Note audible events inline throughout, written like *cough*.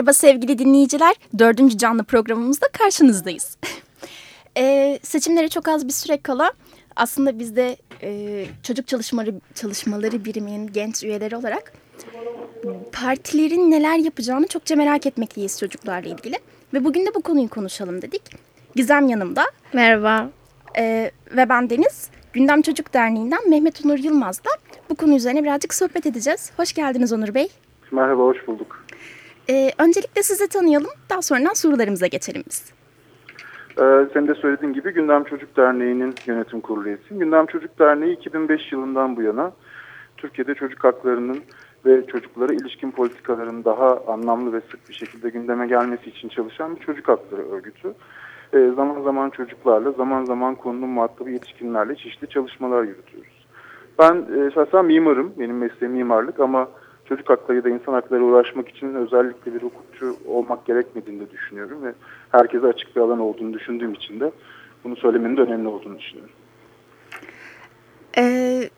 Merhaba sevgili dinleyiciler. Dördüncü canlı programımızda karşınızdayız. *laughs* e, seçimlere çok az bir süre kala aslında biz de e, çocuk çalışmaları, çalışmaları biriminin genç üyeleri olarak partilerin neler yapacağını çokça merak etmekteyiz çocuklarla ilgili. Ve bugün de bu konuyu konuşalım dedik. Gizem yanımda. Merhaba. E, ve ben Deniz. Gündem Çocuk Derneği'nden Mehmet Onur Yılmaz'la bu konu üzerine birazcık sohbet edeceğiz. Hoş geldiniz Onur Bey. Merhaba, hoş bulduk. Ee, öncelikle sizi tanıyalım. Daha sonra sorularımıza geçelim biz. Ee, senin de söylediğin gibi Gündem Çocuk Derneği'nin yönetim kurulu üyesiyim. Gündem Çocuk Derneği 2005 yılından bu yana Türkiye'de çocuk haklarının ve çocuklara ilişkin politikaların daha anlamlı ve sık bir şekilde gündeme gelmesi için çalışan bir çocuk hakları örgütü. Ee, zaman zaman çocuklarla, zaman zaman konunun muhatabı yetişkinlerle çeşitli çalışmalar yürütüyoruz. Ben e, şahsen mimarım, benim mesleğim mimarlık ama çocuk hakları ya da insan hakları uğraşmak için özellikle bir hukukçu olmak gerekmediğini de düşünüyorum ve herkese açık bir alan olduğunu düşündüğüm için de bunu söylemenin de önemli olduğunu düşünüyorum. Ee,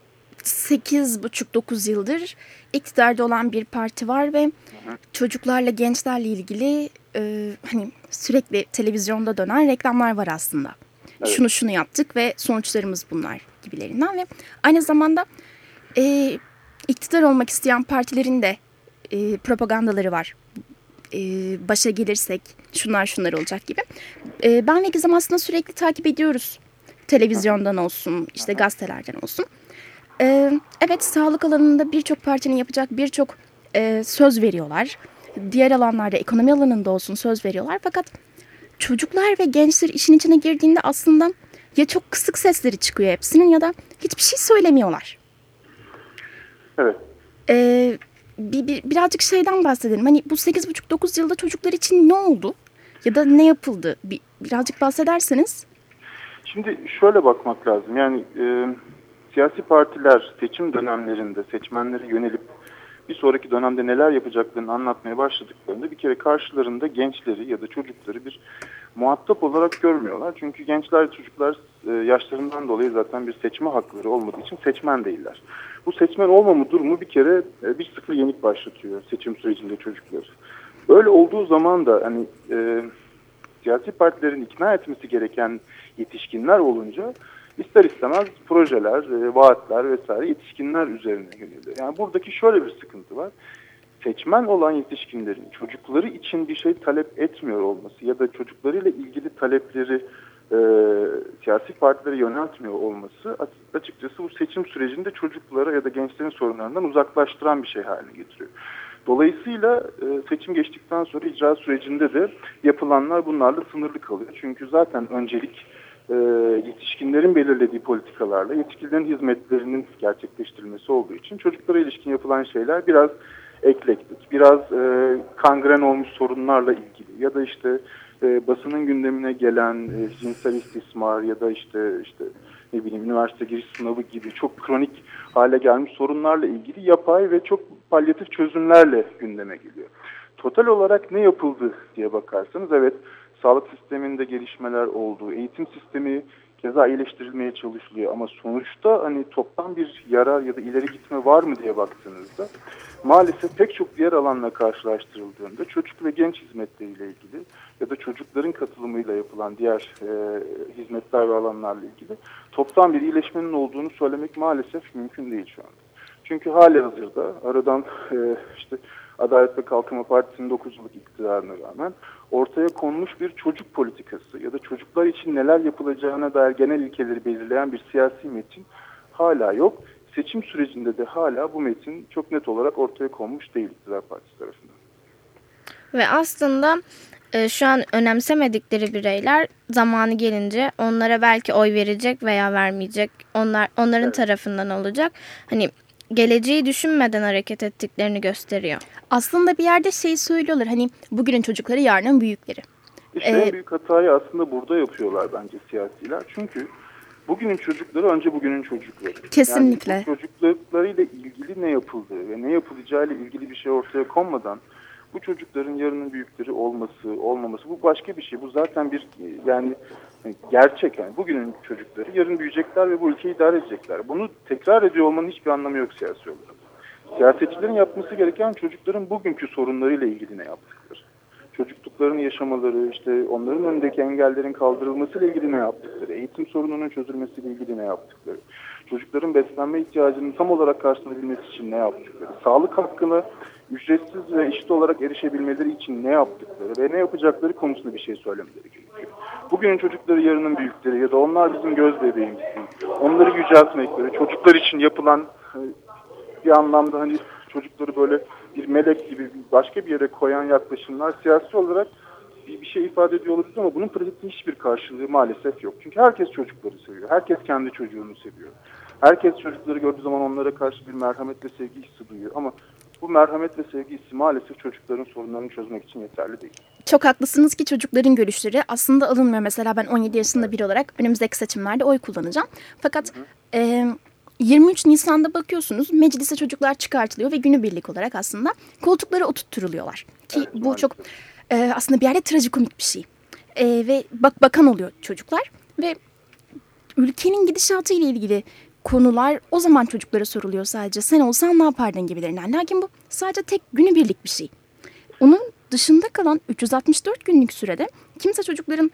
8,5-9 yıldır iktidarda olan bir parti var ve hı çocuklarla gençlerle ilgili e, hani sürekli televizyonda dönen reklamlar var aslında. Evet. Şunu şunu yaptık ve sonuçlarımız bunlar gibilerinden ve aynı zamanda e, iktidar olmak isteyen partilerin de e, propagandaları var. E, başa gelirsek şunlar şunlar olacak gibi. E, ben ve Gizem aslında sürekli takip ediyoruz. Televizyondan olsun, işte gazetelerden olsun. E, evet sağlık alanında birçok partinin yapacak birçok e, söz veriyorlar. Diğer alanlarda ekonomi alanında olsun söz veriyorlar. Fakat çocuklar ve gençler işin içine girdiğinde aslında ya çok kısık sesleri çıkıyor hepsinin ya da hiçbir şey söylemiyorlar. Evet. Ee, bir, bir, birazcık şeyden bahsedelim. Hani bu 8,5-9 yılda çocuklar için ne oldu? Ya da ne yapıldı? Bir, birazcık bahsederseniz. Şimdi şöyle bakmak lazım. Yani e, siyasi partiler seçim dönemlerinde seçmenlere yönelip bir sonraki dönemde neler yapacaklarını anlatmaya başladıklarında bir kere karşılarında gençleri ya da çocukları bir muhatap olarak görmüyorlar. Çünkü gençler çocuklar e, yaşlarından dolayı zaten bir seçme hakları olmadığı için seçmen değiller. Bu seçmen olmama durumu bir kere e, bir sıfır yenik başlatıyor seçim sürecinde çocukları. Böyle olduğu zaman da hani e, siyasi partilerin ikna etmesi gereken yetişkinler olunca ister istemez projeler, e, vaatler vesaire yetişkinler üzerine yöneliyor. Yani buradaki şöyle bir sıkıntı var. Seçmen olan yetişkinlerin çocukları için bir şey talep etmiyor olması ya da çocuklarıyla ilgili talepleri e, siyasi partilere yöneltmiyor olması açıkçası bu seçim sürecinde çocuklara ya da gençlerin sorunlarından uzaklaştıran bir şey haline getiriyor. Dolayısıyla e, seçim geçtikten sonra icra sürecinde de yapılanlar bunlarla sınırlı kalıyor. Çünkü zaten öncelik e, yetişkinlerin belirlediği politikalarla yetişkinlerin hizmetlerinin gerçekleştirilmesi olduğu için çocuklara ilişkin yapılan şeyler biraz eklektik, biraz e, kangren olmuş sorunlarla ilgili ya da işte e, basının gündemine gelen e, cinsel istismar ya da işte işte ne bileyim üniversite giriş sınavı gibi çok kronik hale gelmiş sorunlarla ilgili yapay ve çok palyatif çözümlerle gündeme geliyor. Total olarak ne yapıldı diye bakarsanız evet sağlık sisteminde gelişmeler oldu, eğitim sistemi keza iyileştirilmeye çalışılıyor ama sonuçta hani toptan bir yarar ya da ileri gitme var mı diye baktığınızda maalesef pek çok diğer alanla karşılaştırıldığında çocuk ve genç hizmetleriyle ilgili ya da çocukların katılımıyla yapılan diğer e, hizmetler ve alanlarla ilgili toptan bir iyileşmenin olduğunu söylemek maalesef mümkün değil şu anda. Çünkü hali hazırda aradan e, işte Adalet ve Kalkınma Partisi'nin 9 yıllık iktidarına rağmen ortaya konmuş bir çocuk politikası ya da çocuklar için neler yapılacağına dair genel ilkeleri belirleyen bir siyasi metin hala yok. Seçim sürecinde de hala bu metin çok net olarak ortaya konmuş değil iktidar partisi tarafından. Ve aslında e, şu an önemsemedikleri bireyler zamanı gelince onlara belki oy verecek veya vermeyecek. Onlar onların evet. tarafından olacak. Hani geleceği düşünmeden hareket ettiklerini gösteriyor. Aslında bir yerde şey söylüyorlar hani bugünün çocukları yarının büyükleri. İşte ee, en büyük hatayı aslında burada yapıyorlar bence siyasiler. Çünkü bugünün çocukları önce bugünün çocukları. Kesinlikle. Yani çocukluklarıyla ilgili ne yapıldığı ve ne yapılacağıyla ilgili bir şey ortaya konmadan bu çocukların yarının büyükleri olması, olmaması bu başka bir şey. Bu zaten bir yani gerçek yani. Bugünün çocukları yarın büyüyecekler ve bu ülkeyi idare edecekler. Bunu tekrar ediyor olmanın hiçbir anlamı yok siyasi olarak. Siyasetçilerin yapması gereken çocukların bugünkü sorunlarıyla ilgili ne yaptıkları. Çocukluklarını yaşamaları, işte onların önündeki engellerin kaldırılmasıyla ilgili ne yaptıkları, eğitim sorununun çözülmesiyle ilgili ne yaptıkları, çocukların beslenme ihtiyacının tam olarak karşılanabilmesi için ne yaptıkları, sağlık hakkına ücretsiz ve eşit olarak erişebilmeleri için ne yaptıkları ve ne yapacakları konusunda bir şey söylemeleri gerekiyor. Bugünün çocukları yarının büyükleri ya da onlar bizim göz bebeğimiz. Onları yüceltmekleri, çocuklar için yapılan e, bir anlamda hani çocukları böyle bir melek gibi başka bir yere koyan yaklaşımlar siyasi olarak bir, bir şey ifade ediyor olabilir ama bunun pratikte hiçbir karşılığı maalesef yok. Çünkü herkes çocukları seviyor. Herkes kendi çocuğunu seviyor. Herkes çocukları gördüğü zaman onlara karşı bir merhamet ve sevgi hissi duyuyor. Ama bu merhamet ve sevgi hissi maalesef çocukların sorunlarını çözmek için yeterli değil. Çok haklısınız ki çocukların görüşleri aslında alınmıyor. Mesela ben 17 yaşında biri olarak önümüzdeki seçimlerde oy kullanacağım. Fakat... Hı hı. E, 23 Nisan'da bakıyorsunuz meclise çocuklar çıkartılıyor ve günübirlik olarak aslında koltuklara oturtturuluyorlar. Ki evet, bu çok e, aslında bir yerde trajikomik bir şey. E, ve bak bakan oluyor çocuklar ve ülkenin gidişatı ile ilgili konular o zaman çocuklara soruluyor sadece. Sen olsan ne yapardın gibilerinden. Lakin bu sadece tek günübirlik bir şey. Onun dışında kalan 364 günlük sürede kimse çocukların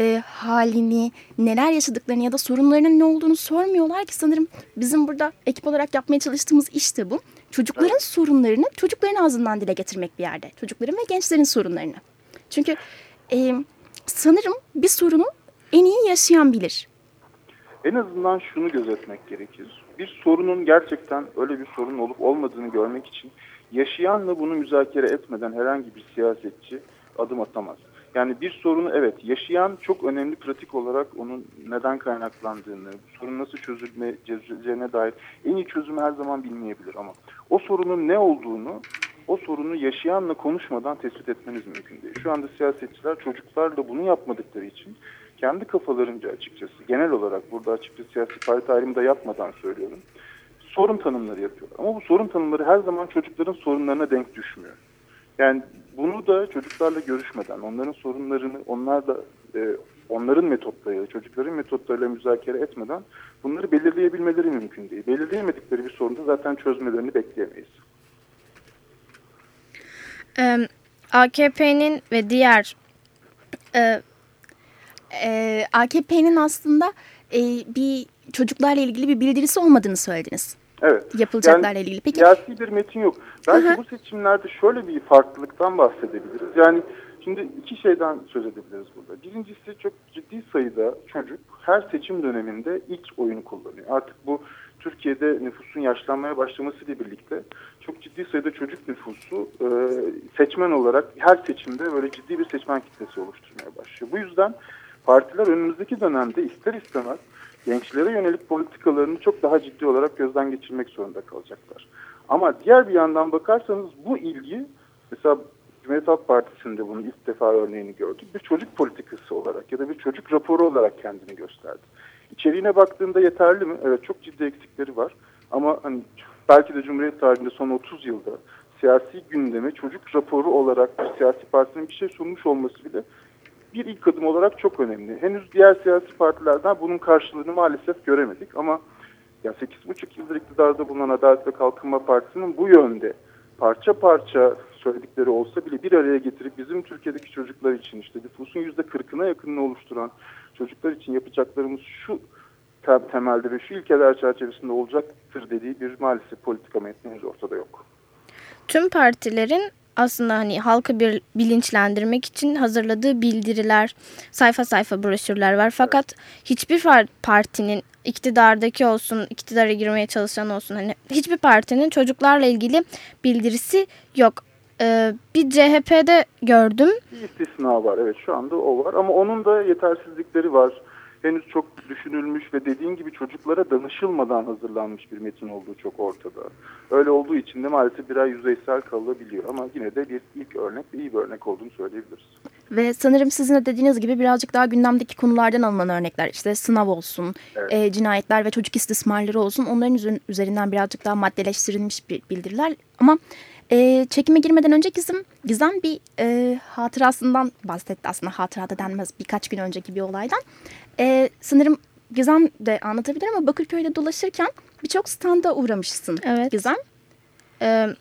e, halini, neler yaşadıklarını ya da sorunlarının ne olduğunu sormuyorlar ki sanırım bizim burada ekip olarak yapmaya çalıştığımız iş de bu. Çocukların evet. sorunlarını çocukların ağzından dile getirmek bir yerde. Çocukların ve gençlerin sorunlarını. Çünkü e, sanırım bir sorunu en iyi yaşayan bilir. En azından şunu gözetmek gerekir. Bir sorunun gerçekten öyle bir sorun olup olmadığını görmek için yaşayanla bunu müzakere etmeden herhangi bir siyasetçi adım atamaz. Yani bir sorunu evet yaşayan çok önemli pratik olarak onun neden kaynaklandığını, sorun nasıl çözüleceğine dair en iyi çözümü her zaman bilmeyebilir ama o sorunun ne olduğunu o sorunu yaşayanla konuşmadan tespit etmeniz mümkün değil. Şu anda siyasetçiler çocuklarla bunu yapmadıkları için kendi kafalarınca açıkçası genel olarak burada açıkçası siyasi parti ayrımı da yapmadan söylüyorum. Sorun tanımları yapıyorlar. Ama bu sorun tanımları her zaman çocukların sorunlarına denk düşmüyor. Yani bunu da çocuklarla görüşmeden, onların sorunlarını, onlar da e, onların metotlarıyla, çocukların metotlarıyla müzakere etmeden bunları belirleyebilmeleri mümkün değil. Belirleyemedikleri bir sorunu zaten çözmelerini bekleyemeyiz. Ee, AKP'nin ve diğer e, e, AKP'nin aslında e, bir çocuklarla ilgili bir bildirisi olmadığını söylediniz. Evet. Yapılacaklarla yani, ilgili. Peki. Siyasi bir metin yok. Belki -hı. bu seçimlerde şöyle bir farklılıktan bahsedebiliriz. Yani şimdi iki şeyden söz edebiliriz burada. Birincisi çok ciddi sayıda çocuk her seçim döneminde ilk oyunu kullanıyor. Artık bu Türkiye'de nüfusun yaşlanmaya başlamasıyla birlikte çok ciddi sayıda çocuk nüfusu e, seçmen olarak her seçimde böyle ciddi bir seçmen kitlesi oluşturmaya başlıyor. Bu yüzden partiler önümüzdeki dönemde ister istemez gençlere yönelik politikalarını çok daha ciddi olarak gözden geçirmek zorunda kalacaklar. Ama diğer bir yandan bakarsanız bu ilgi mesela Cumhuriyet Halk Partisi'nde bunu ilk defa örneğini gördük. Bir çocuk politikası olarak ya da bir çocuk raporu olarak kendini gösterdi. İçeriğine baktığında yeterli mi? Evet çok ciddi eksikleri var. Ama hani belki de Cumhuriyet tarihinde son 30 yılda siyasi gündeme çocuk raporu olarak bir siyasi partinin bir şey sunmuş olması bile bir ilk adım olarak çok önemli. Henüz diğer siyasi partilerden bunun karşılığını maalesef göremedik ama ya 8,5 yıldır iktidarda bulunan Adalet ve Kalkınma Partisi'nin bu yönde parça parça söyledikleri olsa bile bir araya getirip bizim Türkiye'deki çocuklar için işte nüfusun %40'ına yakınını oluşturan çocuklar için yapacaklarımız şu temelde ve şu ilkeler çerçevesinde olacaktır dediği bir maalesef politika metnimiz ortada yok. Tüm partilerin aslında hani halkı bir bilinçlendirmek için hazırladığı bildiriler, sayfa sayfa broşürler var. Fakat hiçbir partinin iktidardaki olsun, iktidara girmeye çalışan olsun hani hiçbir partinin çocuklarla ilgili bildirisi yok. Ee, bir CHP'de gördüm. Bir istisna var evet şu anda o var ama onun da yetersizlikleri var. Henüz çok düşünülmüş ve dediğin gibi çocuklara danışılmadan hazırlanmış bir metin olduğu çok ortada. Öyle olduğu için de maalesef biraz yüzeysel kalabiliyor ama yine de bir ilk örnek iyi bir örnek olduğunu söyleyebiliriz. Ve sanırım sizin de dediğiniz gibi birazcık daha gündemdeki konulardan alınan örnekler işte sınav olsun, evet. e, cinayetler ve çocuk istismarları olsun onların üzerinden birazcık daha maddeleştirilmiş bildiriler. Ama e, çekime girmeden önce Gizem, Gizem bir e, hatırasından bahsetti aslında hatırada denmez birkaç gün önceki bir olaydan. E, sanırım Gizem de anlatabilir ama Bakırköy'de dolaşırken birçok standa uğramışsın evet. Gizem. Evet.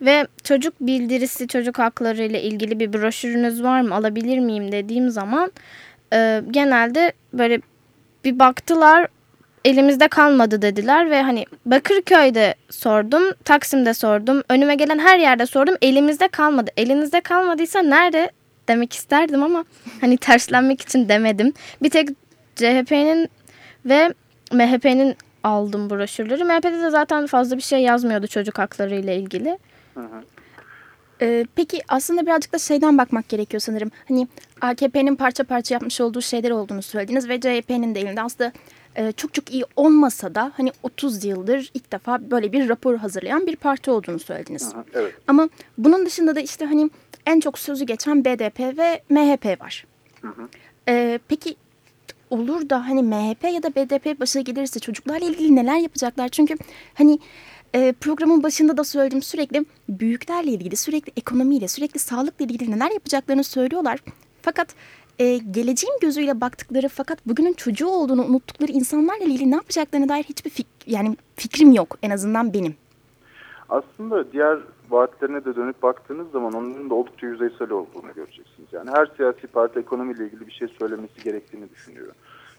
Ve çocuk bildirisi, çocuk hakları ile ilgili bir broşürünüz var mı alabilir miyim dediğim zaman e, genelde böyle bir baktılar elimizde kalmadı dediler ve hani Bakırköy'de sordum, Taksim'de sordum, önüme gelen her yerde sordum elimizde kalmadı. Elinizde kalmadıysa nerede demek isterdim ama hani terslenmek için demedim. Bir tek CHP'nin ve MHP'nin aldım broşürleri. MHP'de de zaten fazla bir şey yazmıyordu çocuk hakları ile ilgili. Ee, peki aslında birazcık da şeyden bakmak gerekiyor sanırım. Hani AKP'nin parça parça yapmış olduğu şeyler olduğunu söylediniz ve CHP'nin de elinde aslında e, çok çok iyi olmasa da hani 30 yıldır ilk defa böyle bir rapor hazırlayan bir parti olduğunu söylediniz. Aha, evet. Ama bunun dışında da işte hani en çok sözü geçen BDP ve MHP var. Hı hı. E, peki olur da hani MHP ya da BDP başa gelirse çocuklarla ilgili neler yapacaklar? Çünkü hani e, programın başında da söyledim sürekli büyüklerle ilgili, sürekli ekonomiyle, sürekli sağlıkla ilgili neler yapacaklarını söylüyorlar. Fakat e, geleceğin gözüyle baktıkları fakat bugünün çocuğu olduğunu unuttukları insanlarla ilgili ne yapacaklarına dair hiçbir fik yani fikrim yok en azından benim. Aslında diğer vaatlerine de dönüp baktığınız zaman onların da oldukça yüzeysel olduğunu göreceksiniz. Yani her siyasi parti ekonomiyle ilgili bir şey söylemesi gerektiğini düşünüyor.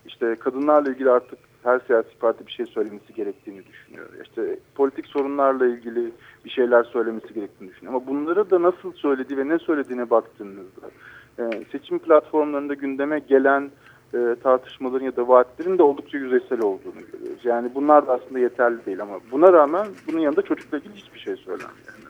İşte kadınlarla ilgili artık her siyasi parti bir şey söylemesi gerektiğini düşünüyor. İşte politik sorunlarla ilgili bir şeyler söylemesi gerektiğini düşünüyor. Ama bunları da nasıl söylediği ve ne söylediğine baktığınızda e, seçim platformlarında gündeme gelen e, tartışmaların ya da vaatlerin de oldukça yüzeysel olduğunu görüyoruz. Yani bunlar da aslında yeterli değil ama buna rağmen bunun yanında çocukla ilgili hiçbir şey söylenmiyor.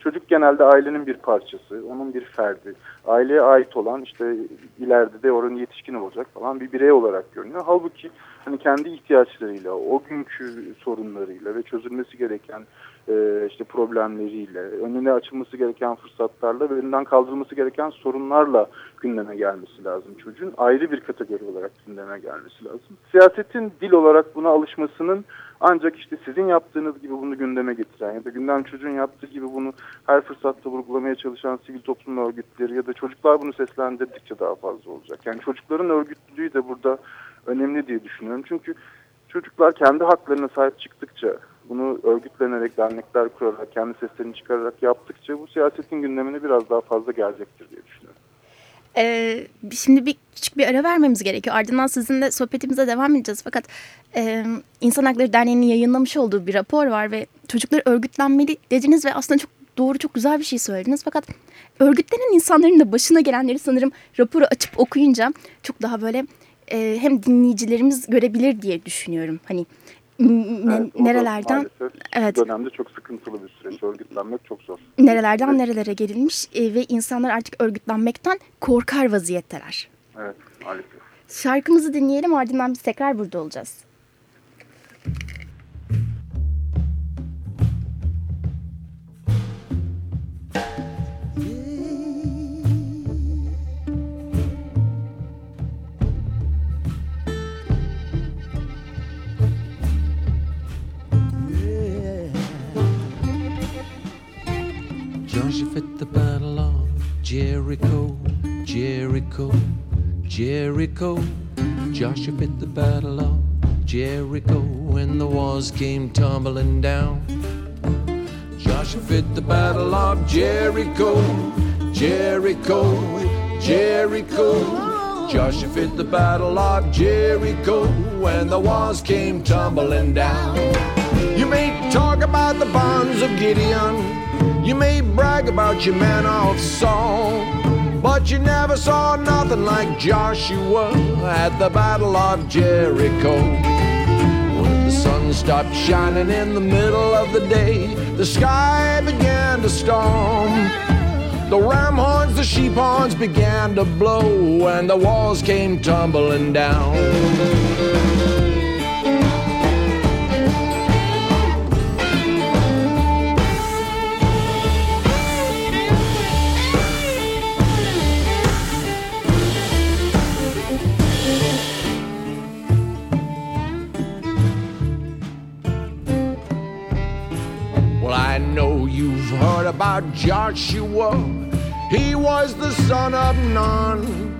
Çocuk genelde ailenin bir parçası, onun bir ferdi. Aileye ait olan işte ileride de oranın yetişkin olacak falan bir birey olarak görünüyor. Halbuki hani kendi ihtiyaçlarıyla, o günkü sorunlarıyla ve çözülmesi gereken e, işte problemleriyle, önüne açılması gereken fırsatlarla ve önünden kaldırılması gereken sorunlarla gündeme gelmesi lazım. Çocuğun ayrı bir kategori olarak gündeme gelmesi lazım. Siyasetin dil olarak buna alışmasının ancak işte sizin yaptığınız gibi bunu gündeme getiren ya da gündem çocuğun yaptığı gibi bunu her fırsatta vurgulamaya çalışan sivil toplum örgütleri ya da çocuklar bunu seslendirdikçe daha fazla olacak. Yani çocukların örgütlülüğü de burada önemli diye düşünüyorum. Çünkü çocuklar kendi haklarına sahip çıktıkça bunu örgütlenerek, dernekler kurarak, kendi seslerini çıkararak yaptıkça bu siyasetin gündemine biraz daha fazla gelecektir diye düşünüyorum. Ee, şimdi bir küçük bir ara vermemiz gerekiyor. Ardından sizinle sohbetimize devam edeceğiz. Fakat e, İnsan Hakları Derneği'nin yayınlamış olduğu bir rapor var ve çocuklar örgütlenmeli dediniz ve aslında çok doğru, çok güzel bir şey söylediniz. Fakat örgütlenen insanların da başına gelenleri sanırım raporu açıp okuyunca çok daha böyle e, hem dinleyicilerimiz görebilir diye düşünüyorum. Hani evet, nerelerden evet dönemde çok sıkıntılı bir süreç örgütlenmek çok zor. Nerelerden evet. nerelere gelinmiş e, ve insanlar artık örgütlenmekten korkar vaziyetteler. Evet maalesef. Şarkımızı dinleyelim ardından biz tekrar burada olacağız. Joshua fit the battle of Jericho, Jericho, Jericho. Joshua fit the battle of Jericho when the walls came tumbling down. Joshua fit the battle of Jericho, Jericho, Jericho. Joshua at the battle of Jericho when the walls came tumbling down. You may talk about the bonds of Gideon you may brag about your man of Saul, but you never saw nothing like Joshua at the Battle of Jericho. When the sun stopped shining in the middle of the day, the sky began to storm. The ram horns, the sheep horns began to blow, and the walls came tumbling down. Joshua. He was the son of Nun.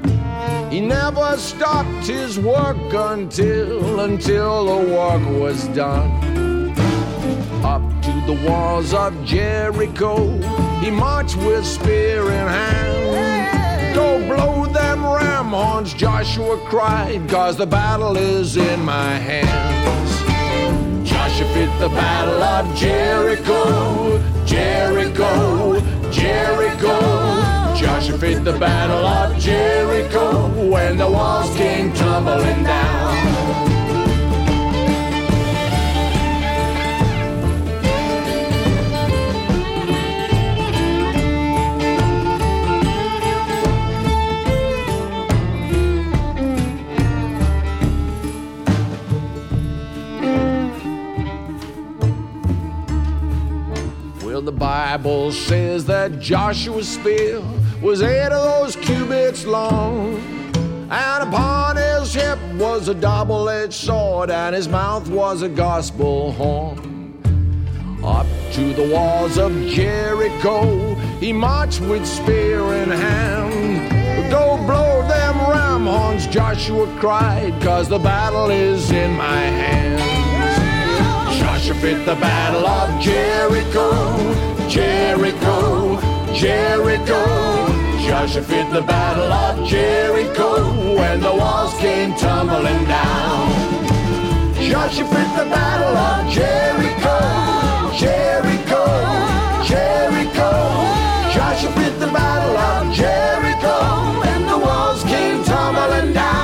He never stopped his work until until the work was done. Up to the walls of Jericho, he marched with spear in hand. Go blow them ram horns, Joshua cried, cause the battle is in my hands. Joshua fit the battle of Jericho, Jericho, Jericho. Joshua fit the battle of Jericho when the walls came tumbling down. Bible says that Joshua's spear was eight of those cubits long, and upon his hip was a double edged sword, and his mouth was a gospel horn. Up to the walls of Jericho, he marched with spear in hand. Go blow them ram horns, Joshua cried, cause the battle is in my hands. Joshua the battle of Jericho, Jericho, Jericho. Joshua fit the battle of Jericho when the walls came tumbling down. Joshua fit the battle of Jericho, Jericho, Jericho. Joshua fit the battle of Jericho when the walls came tumbling down.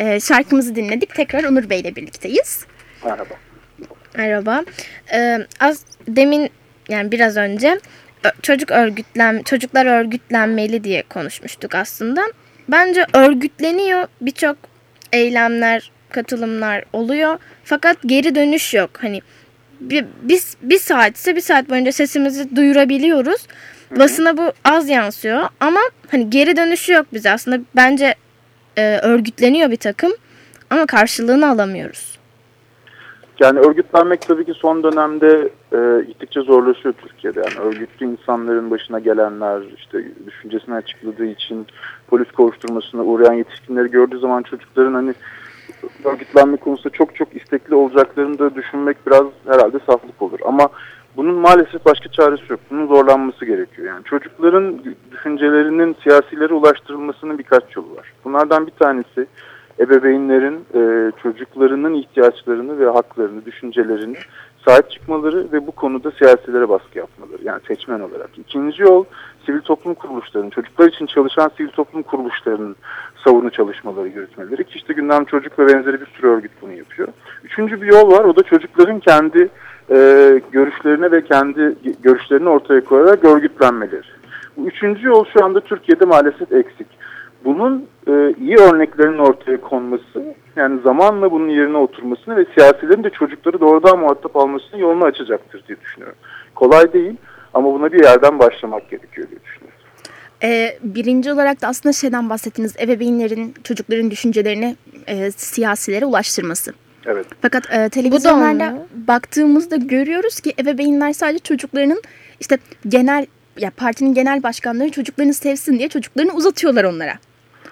Ee, şarkımızı dinledik. Tekrar Onur Bey ile birlikteyiz. Merhaba. Merhaba. Ee, az demin yani biraz önce çocuk örgütlen çocuklar örgütlenmeli diye konuşmuştuk aslında. Bence örgütleniyor birçok eylemler, katılımlar oluyor. Fakat geri dönüş yok. Hani bir, biz bir saat ise bir saat boyunca sesimizi duyurabiliyoruz. Basına bu az yansıyor ama hani geri dönüşü yok bize aslında bence e, örgütleniyor bir takım ama karşılığını alamıyoruz. Yani örgütlenmek tabii ki son dönemde e, gittikçe zorlaşıyor Türkiye'de. Yani örgütlü insanların başına gelenler, işte düşüncesini açıkladığı için polis kovuşturmasına uğrayan yetişkinleri gördüğü zaman çocukların hani örgütlenme konusunda çok çok istekli olacaklarını da düşünmek biraz herhalde saflık olur. Ama bunun maalesef başka çaresi yok. Bunun zorlanması gerekiyor. Yani çocukların düşüncelerinin siyasilere ulaştırılmasının birkaç yolu var. Bunlardan bir tanesi ebeveynlerin e, çocuklarının ihtiyaçlarını ve haklarını, düşüncelerini sahip çıkmaları ve bu konuda siyasilere baskı yapmaları. Yani seçmen olarak. İkinci yol sivil toplum kuruluşlarının, çocuklar için çalışan sivil toplum kuruluşlarının savunu çalışmaları yürütmeleri. Ki işte gündem çocuk ve benzeri bir sürü örgüt bunu yapıyor. Üçüncü bir yol var. O da çocukların kendi e, görüşlerine ve kendi görüşlerini ortaya koyarak örgütlenmeleri. Bu üçüncü yol şu anda Türkiye'de maalesef eksik. Bunun e, iyi örneklerinin ortaya konması, yani zamanla bunun yerine oturmasını ve siyasilerin de çocukları doğrudan muhatap almasını yolunu açacaktır diye düşünüyorum. Kolay değil ama buna bir yerden başlamak gerekiyor diye düşünüyorum. Ee, birinci olarak da aslında şeyden bahsettiniz. Ebeveynlerin çocukların düşüncelerini e, siyasilere ulaştırması. Evet. Fakat e, televizyonlarda baktığımızda görüyoruz ki ebeveynler sadece çocuklarının işte genel ya partinin genel başkanları çocuklarını sevsin diye çocuklarını uzatıyorlar onlara.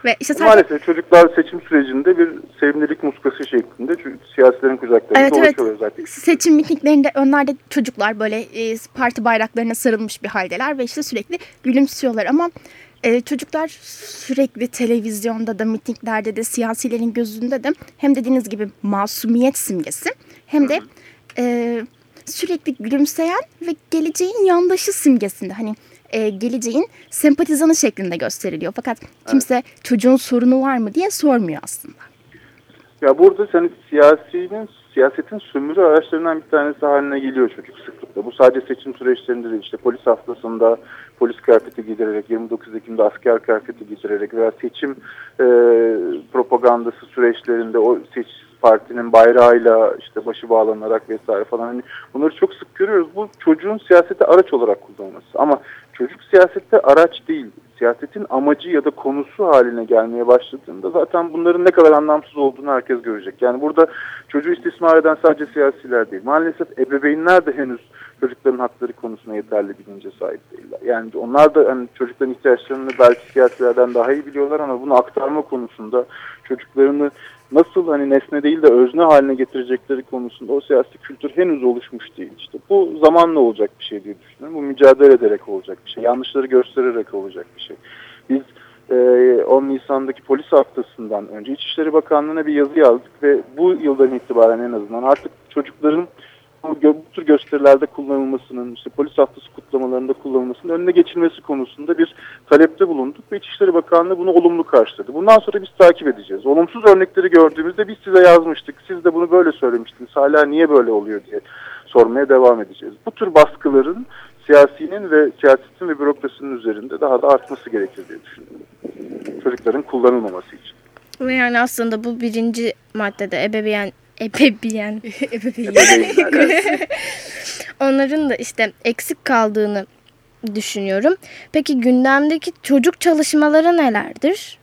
Ve işte sadece Maalesef çocuklar seçim sürecinde bir sevimlilik muskası şeklinde çünkü siyasilerin kucaklarında Evet, evet. zaten. seçim mitinglerinde önlerde çocuklar böyle e, parti bayraklarına sarılmış bir haldeler ve işte sürekli gülümsüyorlar ama e, çocuklar sürekli televizyonda da mitinglerde de siyasilerin gözünde de hem dediğiniz gibi masumiyet simgesi hem de e, sürekli gülümseyen ve geleceğin yandaşı simgesinde. Hani e, geleceğin sempatizanı şeklinde gösteriliyor. Fakat kimse evet. çocuğun sorunu var mı diye sormuyor aslında. Ya burada hani siyasinin siyasetin sömürü araçlarından bir tanesi haline geliyor çocuk Bu sadece seçim süreçlerinde değil işte polis haftasında polis kıyafeti giydirerek 29 Ekim'de asker kıyafeti giydirerek veya seçim e, propagandası süreçlerinde o seç partinin bayrağıyla işte başı bağlanarak vesaire falan hani bunları çok sık görüyoruz. Bu çocuğun siyasete araç olarak kullanılması. Ama çocuk siyasette araç değil siyasetin amacı ya da konusu haline gelmeye başladığında zaten bunların ne kadar anlamsız olduğunu herkes görecek. Yani burada çocuğu istismar eden sadece siyasiler değil. Maalesef ebeveynler de henüz çocukların hakları konusunda yeterli bilince sahip değiller. Yani onlar da hani çocukların ihtiyaçlarını belki siyasilerden daha iyi biliyorlar ama bunu aktarma konusunda çocuklarını nasıl hani nesne değil de özne haline getirecekleri konusunda o siyasi kültür henüz oluşmuş değil. İşte bu zamanla olacak bir şey diye düşünüyorum. Bu mücadele ederek olacak bir şey. Yanlışları göstererek olacak bir şey. Biz e, 10 Nisan'daki polis haftasından önce İçişleri Bakanlığı'na bir yazı yazdık ve bu yıldan itibaren en azından artık çocukların bu, tür gösterilerde kullanılmasının, işte polis haftası kutlamalarında kullanılmasının önüne geçilmesi konusunda bir talepte bulunduk ve İçişleri Bakanlığı bunu olumlu karşıladı. Bundan sonra biz takip edeceğiz. Olumsuz örnekleri gördüğümüzde biz size yazmıştık, siz de bunu böyle söylemiştiniz, hala niye böyle oluyor diye sormaya devam edeceğiz. Bu tür baskıların siyasinin ve siyasetin ve bürokrasinin üzerinde daha da artması gerekir diye düşünüyorum. Çocukların kullanılmaması için. Yani aslında bu birinci maddede ebeveyn ebeveyn *laughs* *laughs* onların da işte eksik kaldığını düşünüyorum. Peki gündemdeki çocuk çalışmaları nelerdir?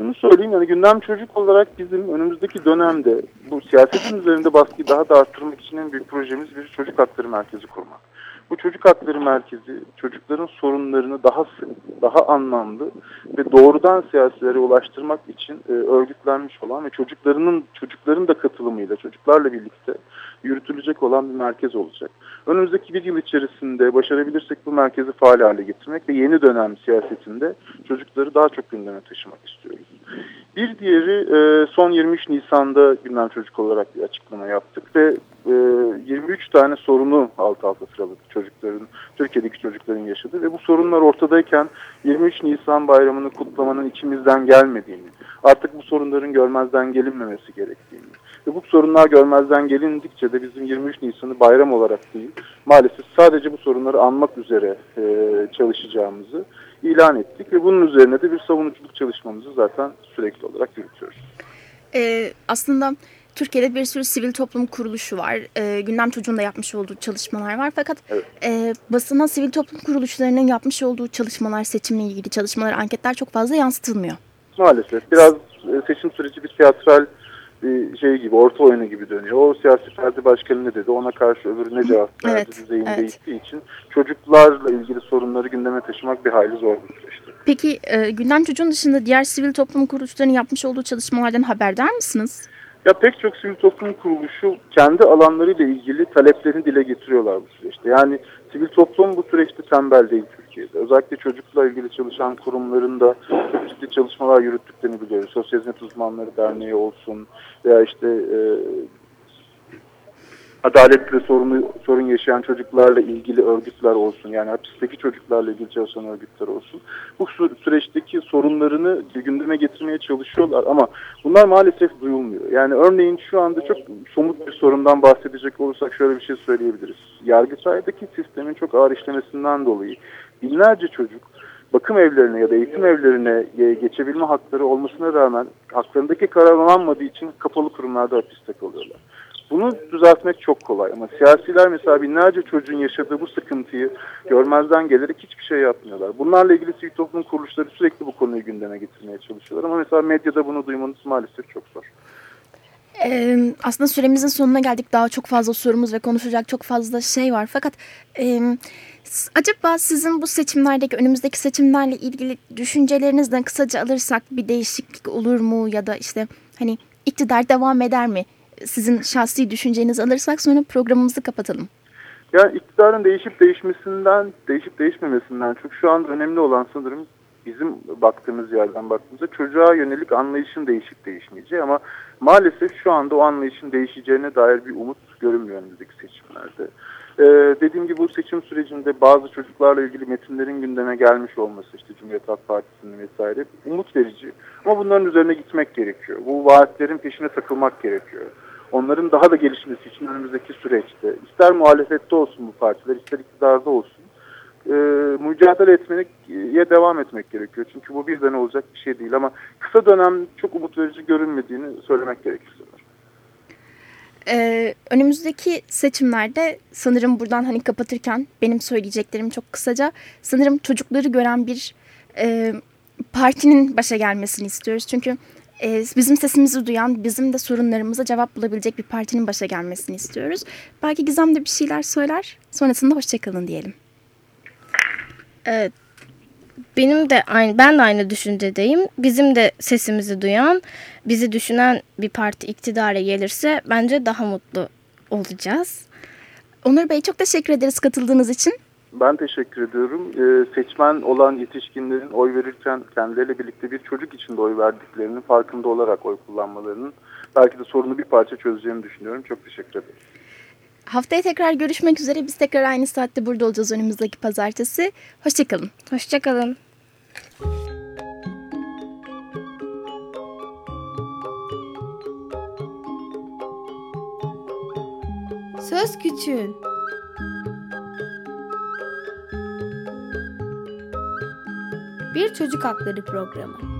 Şunu söyleyeyim yani gündem çocuk olarak bizim önümüzdeki dönemde bu siyasetin üzerinde baskıyı daha da arttırmak için en büyük projemiz bir çocuk hakları merkezi kurmak. Bu çocuk hakları merkezi çocukların sorunlarını daha sık, daha anlamlı ve doğrudan siyasilere ulaştırmak için e, örgütlenmiş olan ve çocuklarının çocukların da katılımıyla çocuklarla birlikte yürütülecek olan bir merkez olacak. Önümüzdeki bir yıl içerisinde başarabilirsek bu merkezi faal hale getirmek ve yeni dönem siyasetinde çocukları daha çok gündeme taşımak istiyoruz. Bir diğeri e, son 23 Nisan'da gündem çocuk olarak bir açıklama yaptık ve 23 e, tane sorunu alt alta sıraladık çocukların, Türkiye'deki çocukların yaşadığı ve bu sorunlar ortadayken 23 Nisan bayramını kutlamanın içimizden gelmediğini, artık bu sorunların görmezden gelinmemesi gerektiğini ve bu sorunlar görmezden gelindikçe de bizim 23 Nisan'ı bayram olarak değil, maalesef sadece bu sorunları anmak üzere e, çalışacağımızı ilan ettik ve bunun üzerine de bir savunuculuk çalışmamızı zaten sürekli olarak yürütüyoruz. Ee, aslında Türkiye'de bir sürü sivil toplum kuruluşu var. E, Gündem Çocuğu'nun da yapmış olduğu çalışmalar var. Fakat evet. e, basına sivil toplum kuruluşlarının yapmış olduğu çalışmalar, seçimle ilgili çalışmalar, anketler çok fazla yansıtılmıyor. Maalesef. Biraz e, seçim süreci bir tiyatral bir şey gibi, orta oyunu gibi dönüyor. O siyasi parti başkanı ne dedi, ona karşı öbürü ne cevap verdi evet, düzeyinde evet. gittiği için çocuklarla ilgili sorunları gündeme taşımak bir hayli zor bir süreçtir. Peki e, Gündem Çocuğu'nun dışında diğer sivil toplum kuruluşlarının yapmış olduğu çalışmalardan haberdar mısınız? Ya pek çok sivil toplum kuruluşu kendi alanlarıyla ilgili taleplerini dile getiriyorlar bu süreçte. Yani sivil toplum bu süreçte tembel değil. Özellikle çocukla ilgili çalışan kurumlarında çok ciddi çalışmalar yürüttüklerini biliyoruz. Sosyal Hizmet Uzmanları Derneği olsun veya işte e, adaletle sorunu, sorun yaşayan çocuklarla ilgili örgütler olsun yani hapisteki çocuklarla ilgili çalışan örgütler olsun. Bu süreçteki sorunlarını gündeme getirmeye çalışıyorlar ama bunlar maalesef duyulmuyor. Yani örneğin şu anda çok somut bir sorundan bahsedecek olursak şöyle bir şey söyleyebiliriz. Yargıtay'daki sistemin çok ağır işlemesinden dolayı binlerce çocuk bakım evlerine ya da eğitim evlerine geçebilme hakları olmasına rağmen haklarındaki karar alınmadığı için kapalı kurumlarda hapiste kalıyorlar. Bunu düzeltmek çok kolay ama siyasiler mesela binlerce çocuğun yaşadığı bu sıkıntıyı görmezden gelerek hiçbir şey yapmıyorlar. Bunlarla ilgili sivil toplum kuruluşları sürekli bu konuyu gündeme getirmeye çalışıyorlar ama mesela medyada bunu duymanız maalesef çok zor. Ee, aslında süremizin sonuna geldik. Daha çok fazla sorumuz ve konuşacak çok fazla şey var. Fakat e, acaba sizin bu seçimlerdeki, önümüzdeki seçimlerle ilgili düşüncelerinizden kısaca alırsak bir değişiklik olur mu? Ya da işte hani iktidar devam eder mi? sizin şahsi düşüncenizi alırsak sonra programımızı kapatalım. Yani iktidarın değişip değişmesinden, değişip değişmemesinden çok şu an önemli olan sanırım bizim baktığımız yerden baktığımızda çocuğa yönelik anlayışın değişip değişmeyeceği ama maalesef şu anda o anlayışın değişeceğine dair bir umut görünmüyor önümüzdeki seçimlerde. Ee, dediğim gibi bu seçim sürecinde bazı çocuklarla ilgili metinlerin gündeme gelmiş olması işte Cumhuriyet Halk Partisi'nin vesaire umut verici. Ama bunların üzerine gitmek gerekiyor. Bu vaatlerin peşine takılmak gerekiyor. Onların daha da gelişmesi için önümüzdeki süreçte ister muhalefette olsun bu partiler ister iktidarda olsun mücadele etmeye devam etmek gerekiyor. Çünkü bu birden olacak bir şey değil ama kısa dönem çok umut verici görünmediğini söylemek gerekir. Ee, önümüzdeki seçimlerde sanırım buradan hani kapatırken benim söyleyeceklerim çok kısaca sanırım çocukları gören bir e, partinin başa gelmesini istiyoruz. Çünkü e, bizim sesimizi duyan, bizim de sorunlarımıza cevap bulabilecek bir partinin başa gelmesini istiyoruz. Belki Gizem de bir şeyler söyler. Sonrasında hoşçakalın diyelim. Evet. Benim de aynı ben de aynı düşüncedeyim. Bizim de sesimizi duyan, bizi düşünen bir parti iktidara gelirse bence daha mutlu olacağız. Onur Bey çok teşekkür ederiz katıldığınız için. Ben teşekkür ediyorum. Ee, seçmen olan yetişkinlerin oy verirken kendileriyle birlikte bir çocuk için de oy verdiklerinin farkında olarak oy kullanmalarının belki de sorunu bir parça çözeceğini düşünüyorum. Çok teşekkür ederim. Haftaya tekrar görüşmek üzere. Biz tekrar aynı saatte burada olacağız önümüzdeki pazartesi. Hoşçakalın. Hoşçakalın. Söz Küçüğün Bir Çocuk Hakları Programı